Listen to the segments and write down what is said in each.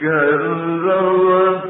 كذبت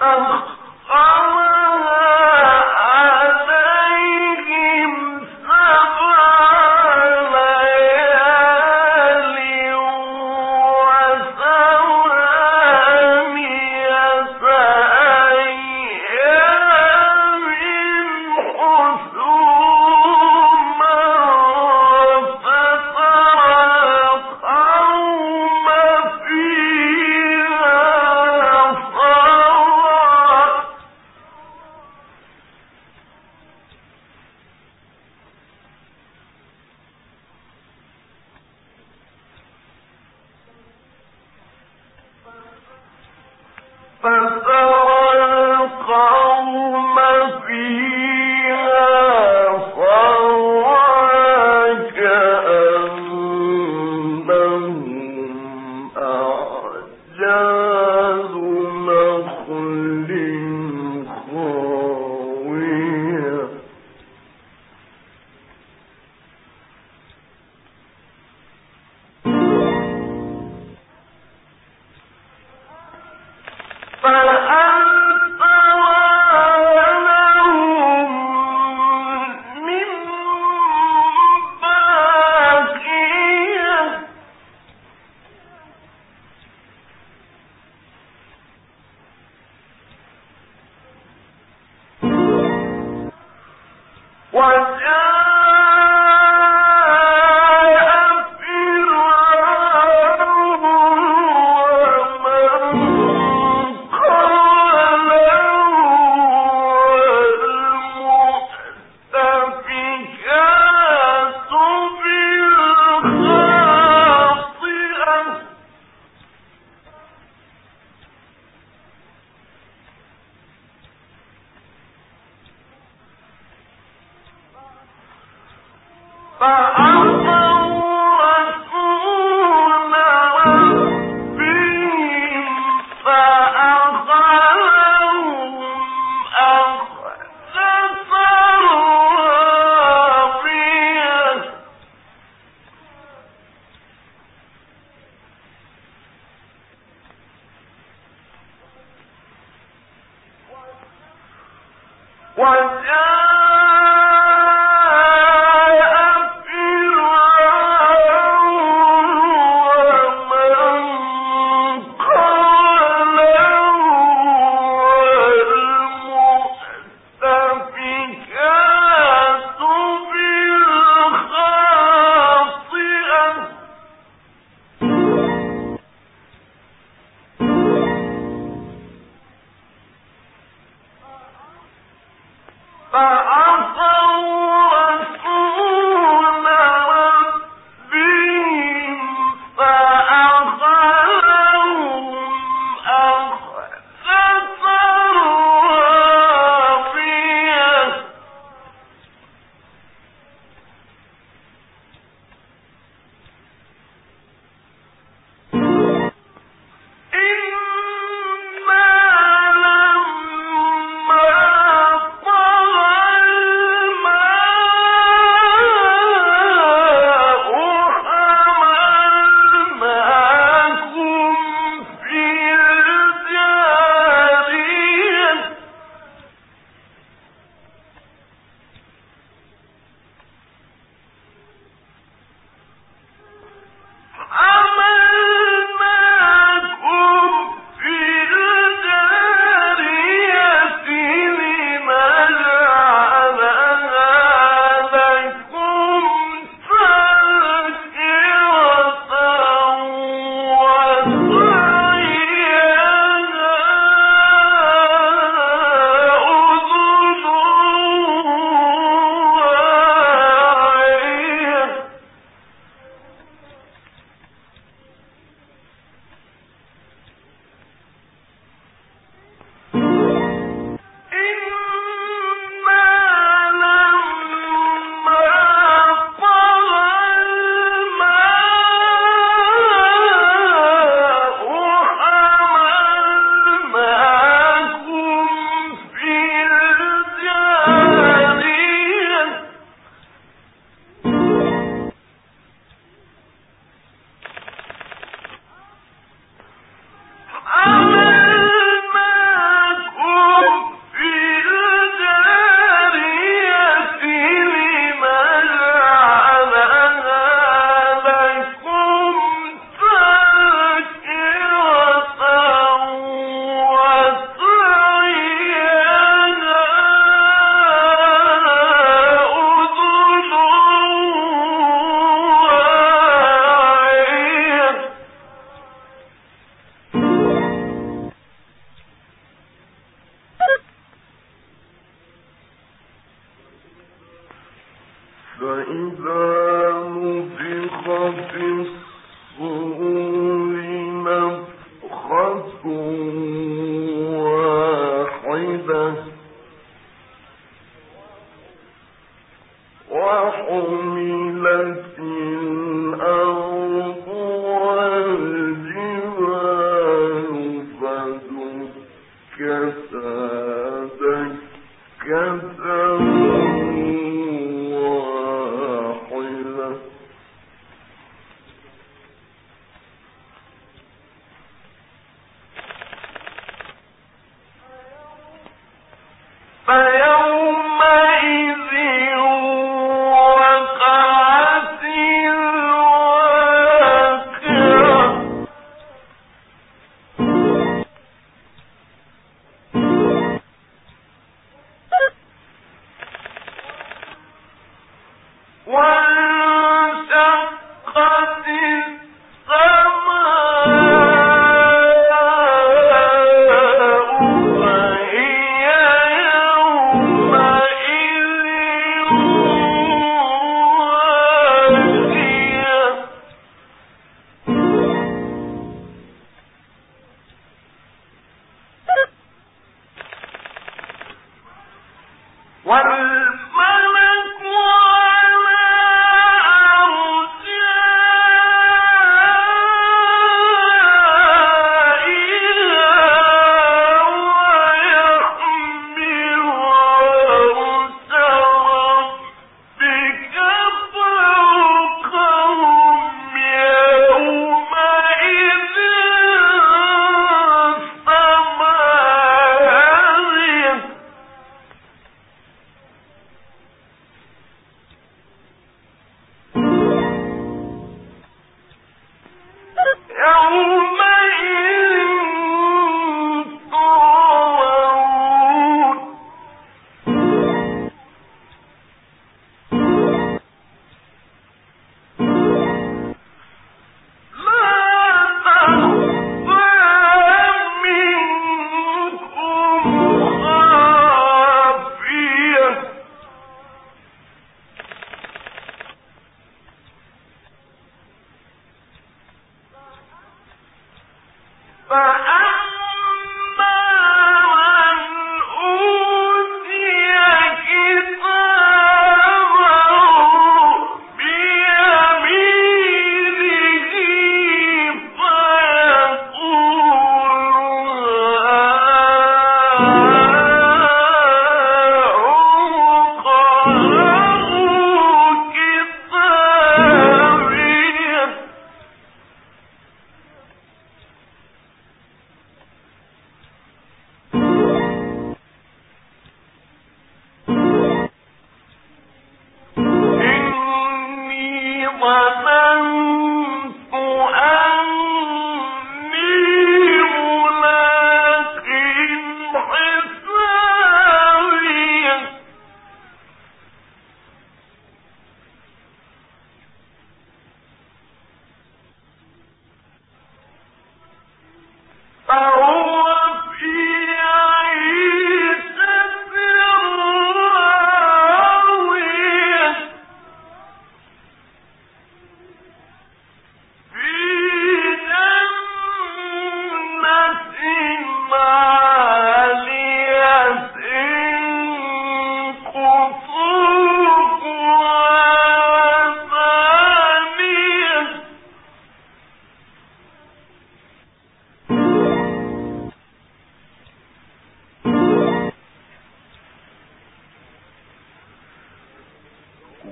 Um,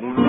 uno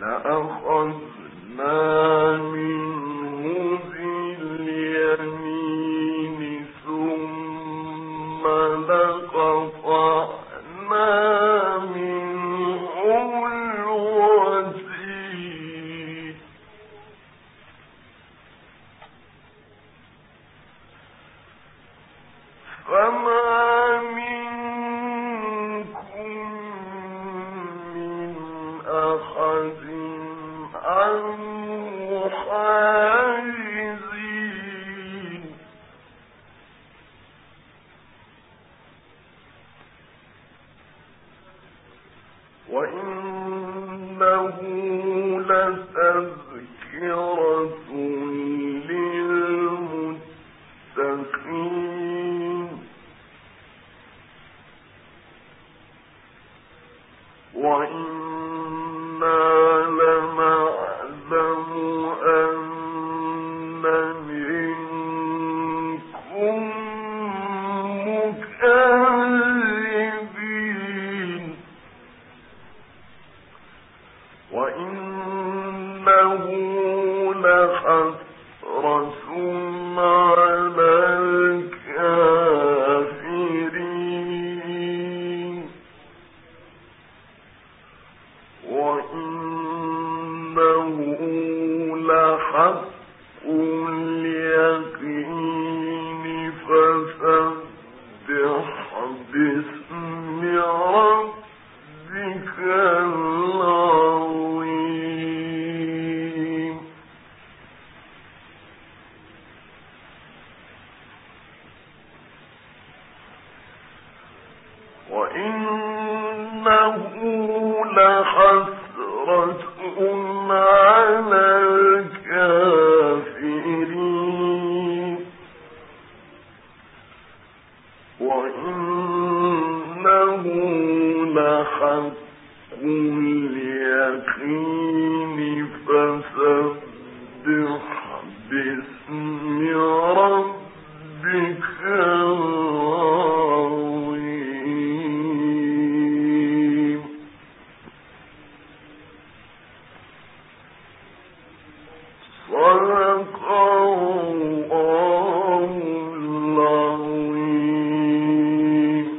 لأخذنا وإنه